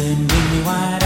couldn't give me why